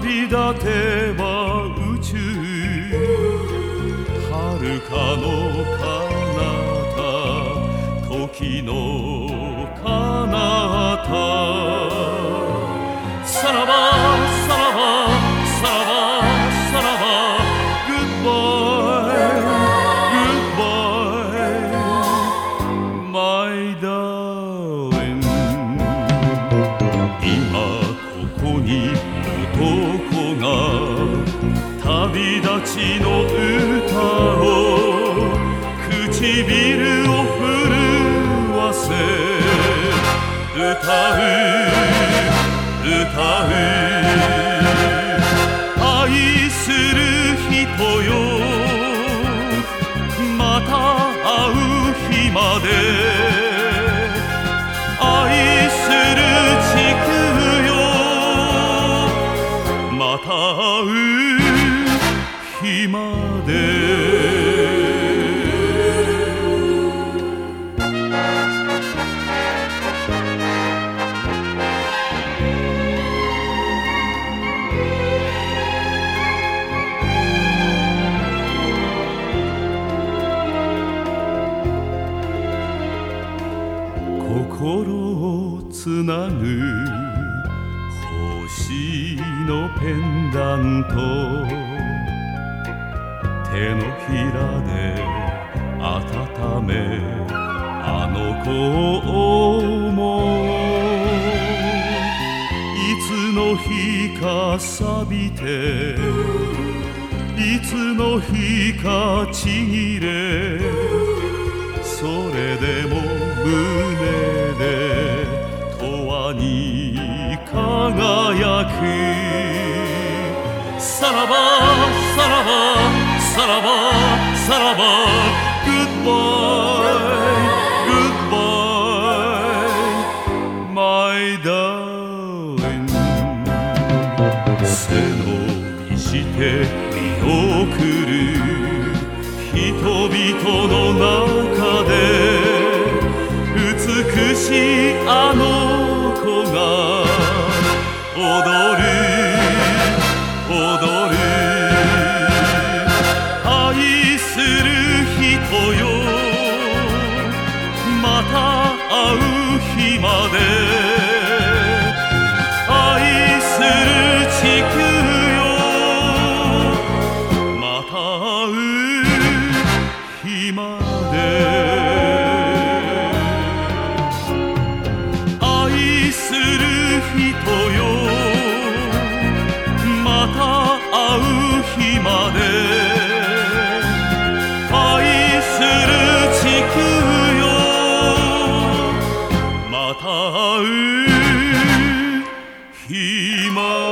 旅立てば旅立ちの歌を唇を震わせ歌う歌う。愛する人よまた会う日まで。愛する地区よまた会う。日まで。心をつなぐ星のペンダント。手のひらで温めあの子を思ういつの日か錆びていつの日かちぎれそれでも胸で永遠に輝く。さらばさらばらばさらばグッバイグッバイマイダーリン背伸びして見送る人々の中で。する人よ。また会う日まで。愛する地球よ。また会う日まで。